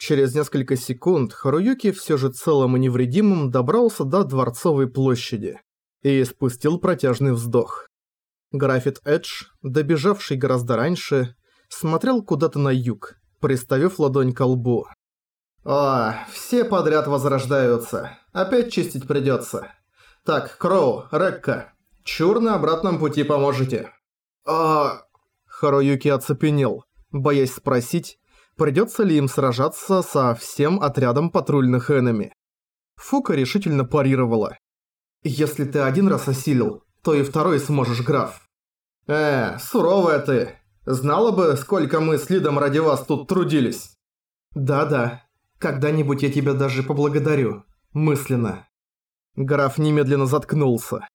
Через несколько секунд Харуюки все же целым и невредимым добрался до Дворцовой площади и спустил протяжный вздох. Графит Эдж, добежавший гораздо раньше, смотрел куда-то на юг, приставив ладонь к лбу. «О, все подряд возрождаются. Опять чистить придется. Так, Кроу, Рекка, чур на обратном пути поможете». «А...» Харуюки оцепенел, боясь спросить, придется ли им сражаться со всем отрядом патрульных энеми. Фука решительно парировала. «Если ты один раз осилил, то и второй сможешь, граф». «Э, суровая ты. Знала бы, сколько мы с Лидом ради вас тут трудились». «Да-да. Когда-нибудь я тебя даже поблагодарю. Мысленно». Граф немедленно заткнулся.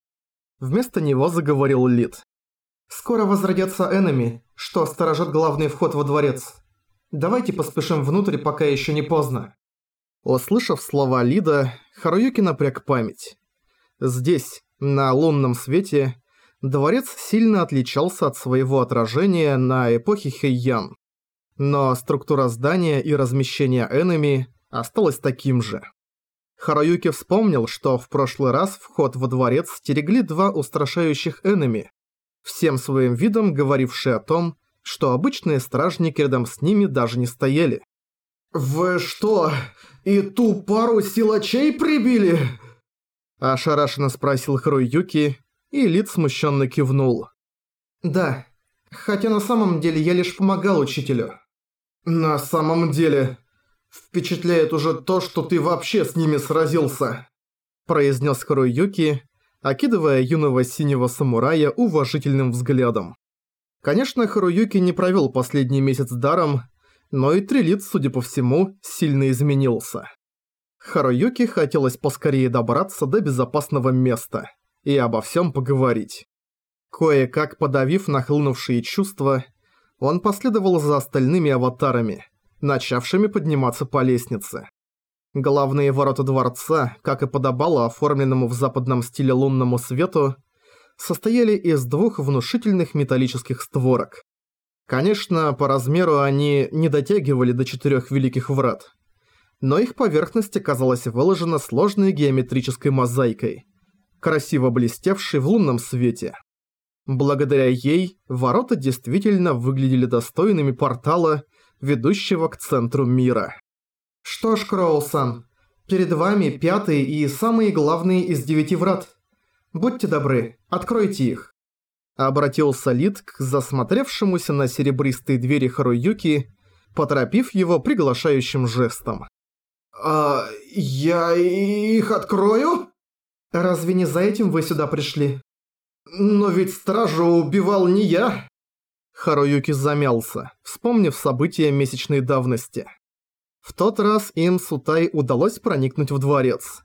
Вместо него заговорил Лид. «Скоро возродятся энеми, что сторожат главный вход во дворец. Давайте поспешим внутрь, пока еще не поздно». Услышав слова Лида, Харуюки напряг память. Здесь, на лунном свете, дворец сильно отличался от своего отражения на эпохе Хэйян. Но структура здания и размещение энеми осталась таким же. Харуюки вспомнил, что в прошлый раз вход во дворец стерегли два устрашающих энеми, всем своим видом говорившие о том, что обычные стражники рядом с ними даже не стояли. «Вы что, и ту пару силачей прибили?» Ошарашенно спросил Харуюки, и Лид смущенно кивнул. «Да, хотя на самом деле я лишь помогал учителю». «На самом деле, впечатляет уже то, что ты вообще с ними сразился», произнес Харуюки, окидывая юного синего самурая уважительным взглядом. Конечно, Харуюки не провел последний месяц даром, но и Трилит, судя по всему, сильно изменился. Харуюки хотелось поскорее добраться до безопасного места и обо всем поговорить. Кое-как подавив нахлынувшие чувства, он последовал за остальными аватарами, начавшими подниматься по лестнице. Главные ворота дворца, как и подобало оформленному в западном стиле лунному свету, состояли из двух внушительных металлических створок. Конечно, по размеру они не дотягивали до четырех великих врат, но их поверхность оказалась выложена сложной геометрической мозаикой, красиво блестевшей в лунном свете. Благодаря ей ворота действительно выглядели достойными портала, ведущего к центру мира. «Что ж, Кроусан, перед вами пятый и самый главный из девяти врат. Будьте добры, откройте их». Обратился Лид к засмотревшемуся на серебристые двери Харуюки, поторопив его приглашающим жестом. «А я их открою?» «Разве не за этим вы сюда пришли?» «Но ведь стражу убивал не я!» Харуюки замялся, вспомнив события месячной давности. В тот раз им с Утай удалось проникнуть в дворец.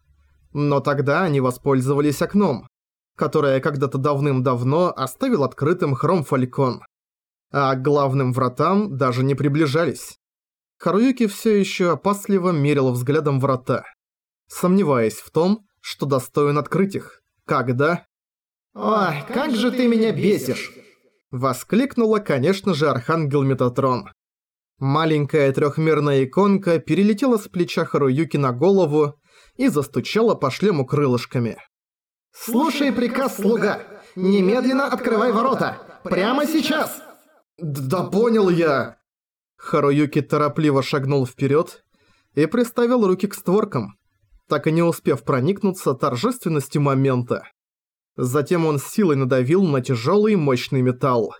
Но тогда они воспользовались окном, которое когда-то давным-давно оставил открытым Хром Фалькон. А к главным вратам даже не приближались. Харуюки все еще опасливо мерил взглядом врата, сомневаясь в том, что достоин открыть их. Когда... «Ой, как же ты меня бесишь!» Воскликнула, конечно же, Архангел Метатрон. Маленькая трехмерная иконка перелетела с плеча Харуюки на голову и застучала по шлему крылышками. «Слушай приказ, слуга! Немедленно открывай ворота! Прямо сейчас!» «Да понял я!» Харуюки торопливо шагнул вперед и приставил руки к створкам, так и не успев проникнуться торжественностью момента. Затем он силой надавил на тяжелый мощный металл.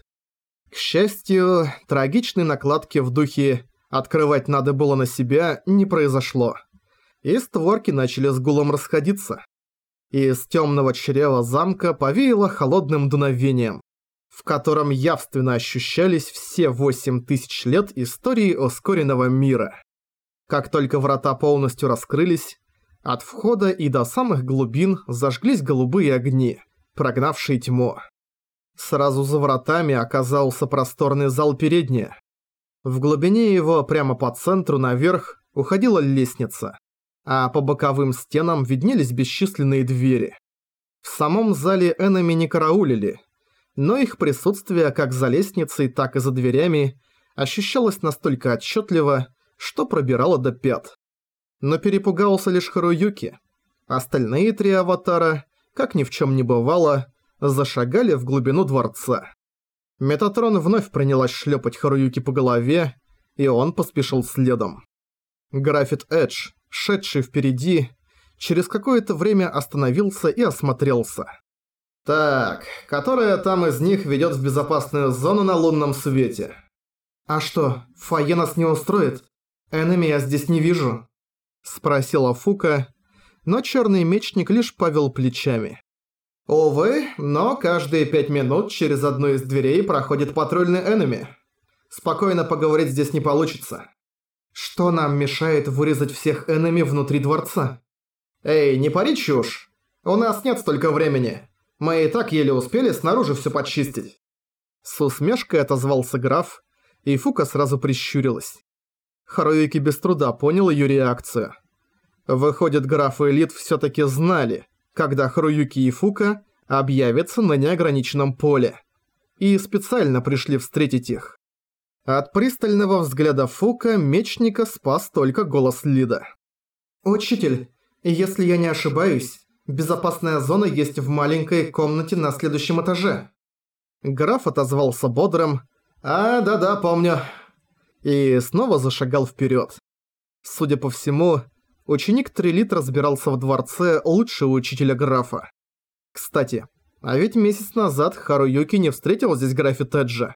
К счастью, трагичной накладки в духе «открывать надо было на себя» не произошло. И створки начали с гулом расходиться. Из темного чрева замка повеяло холодным дуновением, в котором явственно ощущались все восемь тысяч лет истории ускоренного мира. Как только врата полностью раскрылись, от входа и до самых глубин зажглись голубые огни, прогнавшие тьму. Сразу за вратами оказался просторный зал передняя. В глубине его, прямо по центру наверх, уходила лестница, а по боковым стенам виднелись бесчисленные двери. В самом зале энеми не караулили, но их присутствие как за лестницей, так и за дверями ощущалось настолько отчетливо, что пробирало до пят. Но перепугался лишь Харуюки. Остальные три аватара, как ни в чем не бывало, зашагали в глубину дворца. Метатрон вновь принялась шлепать Харуюки по голове, и он поспешил следом. Графит Эдж, шедший впереди, через какое-то время остановился и осмотрелся. «Так, которая там из них ведет в безопасную зону на лунном свете?» «А что, фойе нас не устроит? Энеми я здесь не вижу?» Спросила Фука, но черный мечник лишь повел плечами. «Увы, но каждые пять минут через одну из дверей проходит патрульный энеми. Спокойно поговорить здесь не получится». «Что нам мешает вырезать всех энеми внутри дворца?» «Эй, не пари чушь! У нас нет столько времени. Мы и так еле успели снаружи все почистить». С усмешкой отозвался граф, и Фука сразу прищурилась. Харуюки без труда понял ее реакцию. Выходит, граф и Элит всё-таки знали, когда Харуюки и Фука объявятся на неограниченном поле. И специально пришли встретить их. От пристального взгляда Фука мечника спас только голос Лида. «Учитель, если я не ошибаюсь, безопасная зона есть в маленькой комнате на следующем этаже». Граф отозвался бодрым «А, да-да, помню». И снова зашагал вперед. Судя по всему, ученик Трилит разбирался в дворце лучше учителя графа. Кстати, а ведь месяц назад Харуюки не встретил здесь графа Теджа.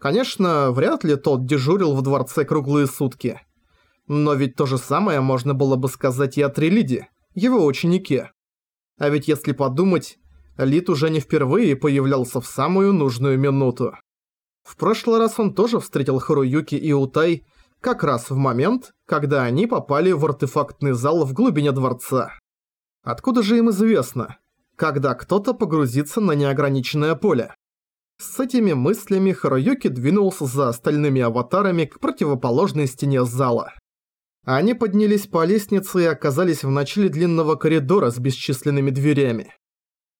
Конечно, вряд ли тот дежурил в дворце круглые сутки. Но ведь то же самое можно было бы сказать и о Трилиде, его ученике. А ведь если подумать, Лид уже не впервые появлялся в самую нужную минуту. В прошлый раз он тоже встретил Харуюки и Утай как раз в момент, когда они попали в артефактный зал в глубине дворца. Откуда же им известно, когда кто-то погрузится на неограниченное поле? С этими мыслями Харуюки двинулся за остальными аватарами к противоположной стене зала. Они поднялись по лестнице и оказались в начале длинного коридора с бесчисленными дверями.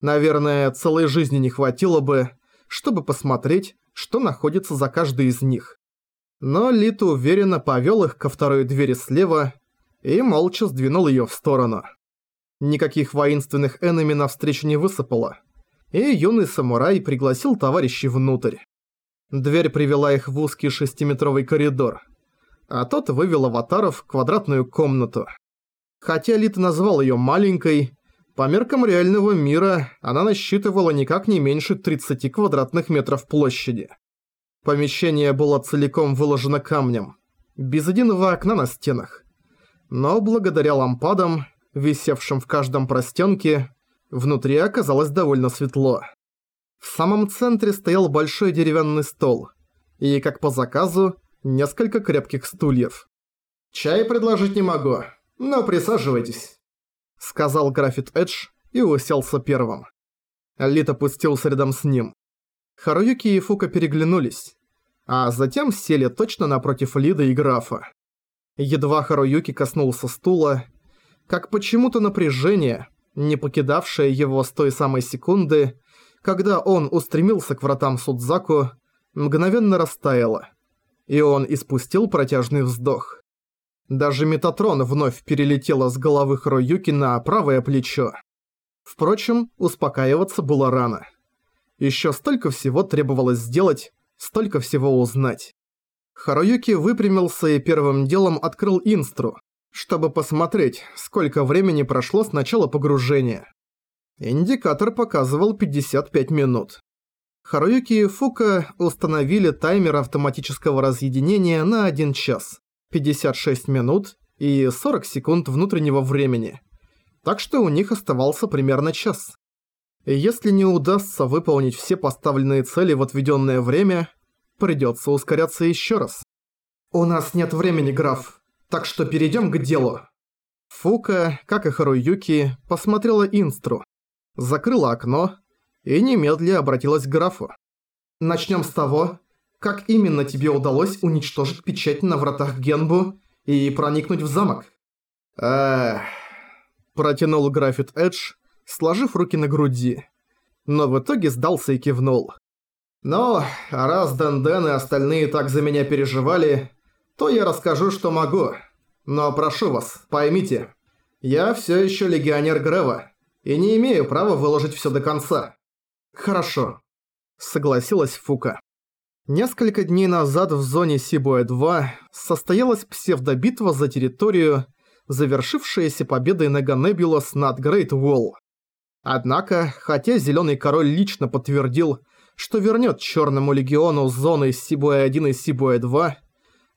Наверное, целой жизни не хватило бы, чтобы посмотреть, что находится за каждой из них. Но Лита уверенно повел их ко второй двери слева и молча сдвинул ее в сторону. Никаких воинственных энеми навстречу не высыпало, и юный самурай пригласил товарищей внутрь. Дверь привела их в узкий шестиметровый коридор – а тот вывел аватаров в квадратную комнату. Хотя Лит назвал ее маленькой, по меркам реального мира она насчитывала никак не меньше 30 квадратных метров площади. Помещение было целиком выложено камнем, без единого окна на стенах. Но благодаря лампадам, висевшим в каждом простенке, внутри оказалось довольно светло. В самом центре стоял большой деревянный стол, и, как по заказу, несколько крепких стульев. «Чай предложить не могу, но присаживайтесь», — сказал Графит Эдж и уселся первым. Лит опустился рядом с ним. Харуюки и Фука переглянулись, а затем сели точно напротив Лида и графа. Едва Харуюки коснулся стула, как почему-то напряжение, не покидавшее его с той самой секунды, когда он устремился к вратам Судзаку, мгновенно растаяло и он испустил протяжный вздох. Даже Метатрон вновь перелетела с головы Хроюки на правое плечо. Впрочем, успокаиваться было рано. Еще столько всего требовалось сделать, столько всего узнать. Харуюки выпрямился и первым делом открыл инстру, чтобы посмотреть, сколько времени прошло с начала погружения. Индикатор показывал 55 минут. Харуюки и Фука установили таймер автоматического разъединения на 1 час, 56 минут и 40 секунд внутреннего времени. Так что у них оставался примерно час. Если не удастся выполнить все поставленные цели в отведенное время, придется ускоряться еще раз. «У нас нет времени, граф, так что перейдем к делу». Фука, как и Харуюки, посмотрела инстру, закрыла окно и немедля обратилась к графу. «Начнем с того, как именно тебе удалось уничтожить печать на вратах Генбу и проникнуть в замок?» «Эх...» – протянул графит Эдж, сложив руки на груди. Но в итоге сдался и кивнул. «Но раз Дэн-Дэн и остальные так за меня переживали, то я расскажу, что могу. Но прошу вас, поймите, я все еще легионер Грева и не имею права выложить все до конца. Хорошо, согласилась Фука. Несколько дней назад в зоне Сибуэ-2 состоялась псевдобитва за территорию, завершившаяся победой Неганебулас над Грейт Уолл. Однако, хотя Зелёный Король лично подтвердил, что вернёт Чёрному Легиону зоны Сибуэ-1 и Сибуэ-2,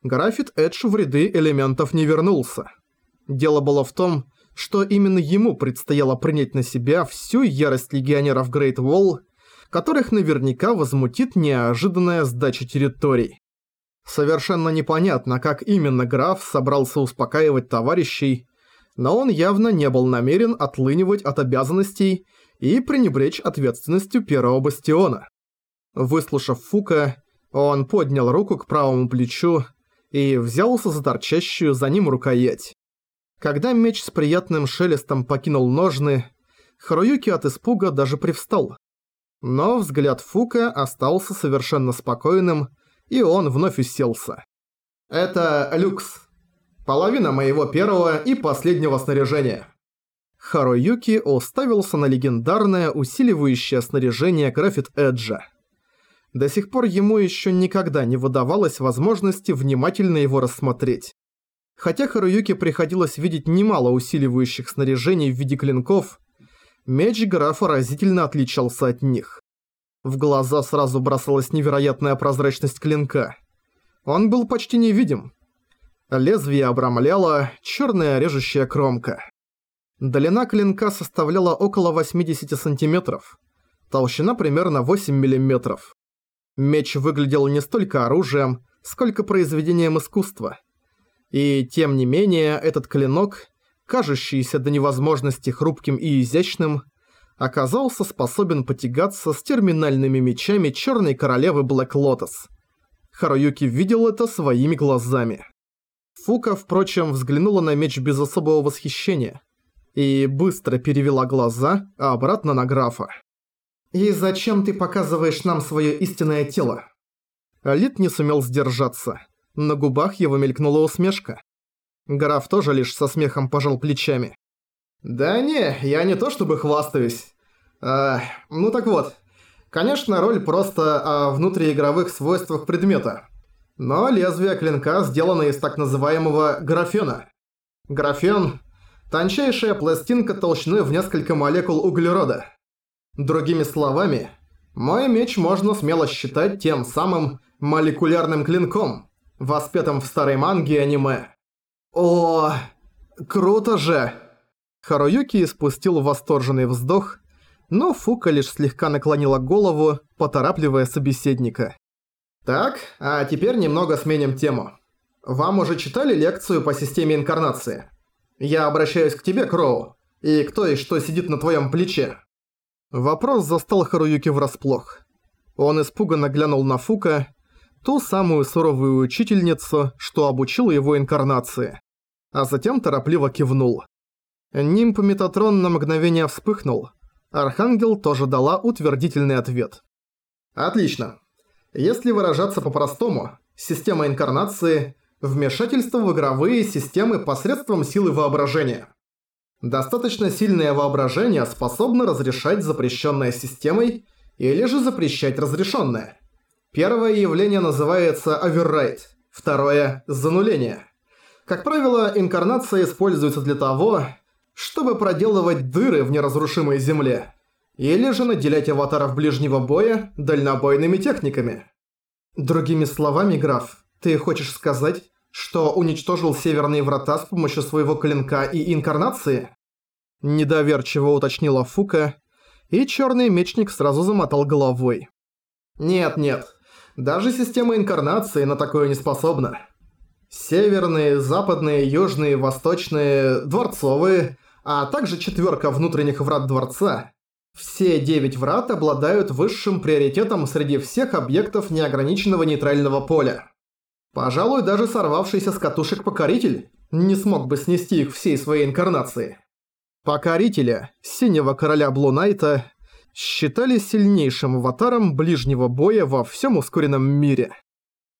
Графит Эдж в ряды элементов не вернулся. Дело было в том, что именно ему предстояло принять на себя всю ярость легионеров Грейт Уолл, которых наверняка возмутит неожиданная сдача территорий. Совершенно непонятно, как именно граф собрался успокаивать товарищей, но он явно не был намерен отлынивать от обязанностей и пренебречь ответственностью первого бастиона. Выслушав Фука, он поднял руку к правому плечу и взялся за торчащую за ним рукоять. Когда меч с приятным шелестом покинул ножны, Харуюки от испуга даже привстал. Но взгляд Фука остался совершенно спокойным, и он вновь уселся. «Это люкс. Половина моего первого и последнего снаряжения». Харуюки уставился на легендарное усиливающее снаряжение Графит Эджа. До сих пор ему еще никогда не выдавалось возможности внимательно его рассмотреть. Хотя Харуюке приходилось видеть немало усиливающих снаряжений в виде клинков, Меч графа разительно отличался от них. В глаза сразу бросалась невероятная прозрачность клинка. Он был почти невидим. Лезвие обрамляло черная режущая кромка. Длина клинка составляла около 80 сантиметров. Толщина примерно 8 миллиметров. Меч выглядел не столько оружием, сколько произведением искусства. И тем не менее, этот клинок кажущийся до невозможности хрупким и изящным, оказался способен потягаться с терминальными мечами Черной Королевы Блэк Лотос. Харуюки видел это своими глазами. Фука, впрочем, взглянула на меч без особого восхищения и быстро перевела глаза обратно на графа. «И зачем ты показываешь нам свое истинное тело?» Лид не сумел сдержаться. На губах его мелькнула усмешка. Граф тоже лишь со смехом пожал плечами. «Да не, я не то чтобы хвастаюсь. А, ну так вот, конечно, роль просто о внутриигровых свойствах предмета. Но лезвие клинка сделано из так называемого графена. Графен – тончайшая пластинка толщины в несколько молекул углерода. Другими словами, мой меч можно смело считать тем самым молекулярным клинком, воспетым в старой манге и аниме. «О, круто же!» Харуюки испустил восторженный вздох, но Фука лишь слегка наклонила голову, поторапливая собеседника. «Так, а теперь немного сменим тему. Вам уже читали лекцию по системе инкарнации? Я обращаюсь к тебе, Кроу, и кто и что сидит на твоем плече?» Вопрос застал Харуюки врасплох. Он испуганно глянул на Фука, ту самую суровую учительницу, что обучила его инкарнации а затем торопливо кивнул. Нимб Метатрон на мгновение вспыхнул. Архангел тоже дала утвердительный ответ. Отлично. Если выражаться по-простому, система инкарнации – вмешательство в игровые системы посредством силы воображения. Достаточно сильное воображение способно разрешать запрещенное системой или же запрещать разрешенное. Первое явление называется оверрайт, второе – зануление – как правило, инкарнация используется для того, чтобы проделывать дыры в неразрушимой земле, или же наделять аватаров ближнего боя дальнобойными техниками. Другими словами, граф, ты хочешь сказать, что уничтожил северные врата с помощью своего клинка и инкарнации? Недоверчиво уточнила Фука, и черный мечник сразу замотал головой. Нет-нет, даже система инкарнации на такое не способна. Северные, западные, южные, восточные, дворцовые, а также четверка внутренних врат дворца. Все девять врат обладают высшим приоритетом среди всех объектов неограниченного нейтрального поля. Пожалуй, даже сорвавшийся с катушек Покоритель не смог бы снести их всей своей инкарнации. Покорителя, синего короля Блунайта, считали сильнейшим аватаром ближнего боя во всем ускоренном мире.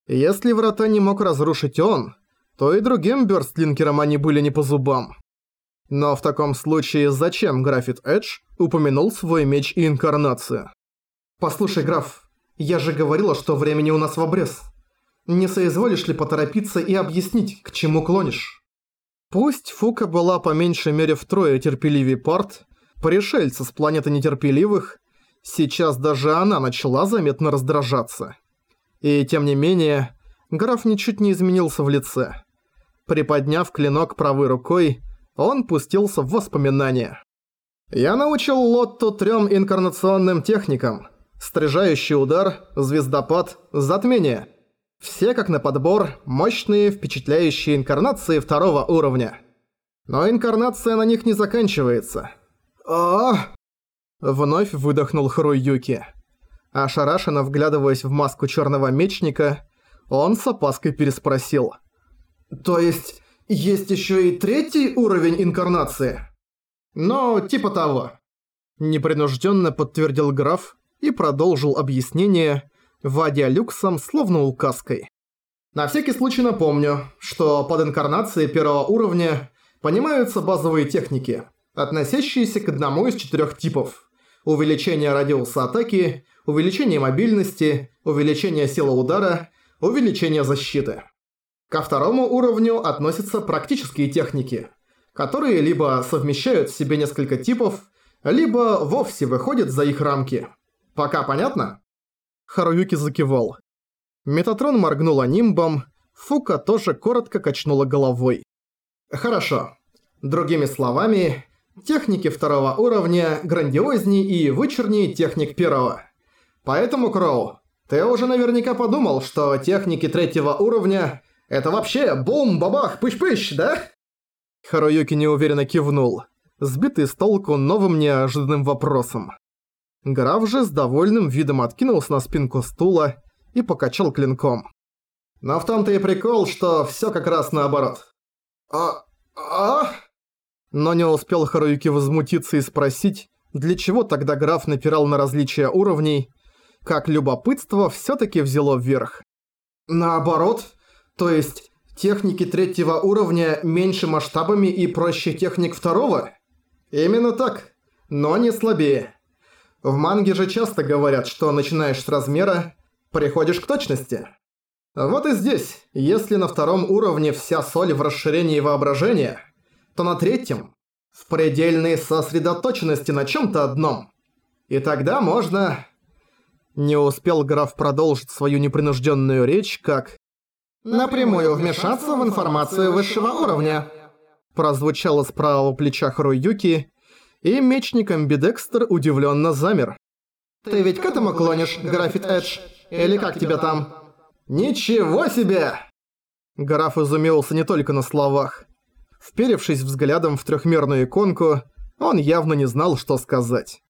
Если врата не мог разрушить он, то и другим бёрстлинкерам они были не по зубам. Но в таком случае зачем Графит Эдж упомянул свой меч и инкарнацию? «Послушай, граф, я же говорила, что времени у нас в обрез. Не соизволишь ли поторопиться и объяснить, к чему клонишь?» Пусть Фука была по меньшей мере втрое терпеливее Парт, пришельца с планеты нетерпеливых, сейчас даже она начала заметно раздражаться. И тем не менее, граф ничуть не изменился в лице. Приподняв клинок правой рукой, он пустился в воспоминания. «Я научил Лотту трем инкарнационным техникам. Стрижающий удар, звездопад, затмение. Все как на подбор, мощные, впечатляющие инкарнации второго уровня. Но инкарнация на них не заканчивается. а Вновь выдохнул Харуюки. Ошарашенно вглядываясь в маску черного мечника, он с опаской переспросил. «То есть, есть еще и третий уровень инкарнации?» «Ну, типа того». Непринужденно подтвердил граф и продолжил объяснение, водя люксом словно указкой. На всякий случай напомню, что под инкарнацией первого уровня понимаются базовые техники, относящиеся к одному из четырех типов. Увеличение радиуса атаки, увеличение мобильности, увеличение силы удара, увеличение защиты. Ко второму уровню относятся практические техники, которые либо совмещают в себе несколько типов, либо вовсе выходят за их рамки. Пока понятно? Харуюки закивал. Метатрон моргнула нимбом, Фука тоже коротко качнула головой. Хорошо. Другими словами, техники второго уровня грандиознее и вычурнее техник первого. Поэтому, Кроу, ты уже наверняка подумал, что техники третьего уровня – это вообще бум-бабах, пыщ-пыщ, да? Харуюки неуверенно кивнул, сбитый с толку новым неожиданным вопросом. Граф же с довольным видом откинулся на спинку стула и покачал клинком. Но в том-то и прикол, что всё как раз наоборот. А... а... Но не успел Харуюки возмутиться и спросить, для чего тогда граф напирал на различия уровней, как любопытство всё-таки взяло вверх. Наоборот? То есть техники третьего уровня меньше масштабами и проще техник второго? Именно так, но не слабее. В манге же часто говорят, что начинаешь с размера, приходишь к точности. Вот и здесь, если на втором уровне вся соль в расширении воображения, то на третьем – в предельной сосредоточенности на чём-то одном. И тогда можно не успел граф продолжить свою непринужденную речь, как «Напрямую вмешаться в информацию высшего уровня», прозвучало с правого плеча Харуюки, и мечник Амбидекстер удивленно замер. «Ты ведь к этому клонишь, Графит Эдж? Или как тебя там?» «Ничего себе!» Граф изумился не только на словах. Вперевшись взглядом в трехмерную иконку, он явно не знал, что сказать.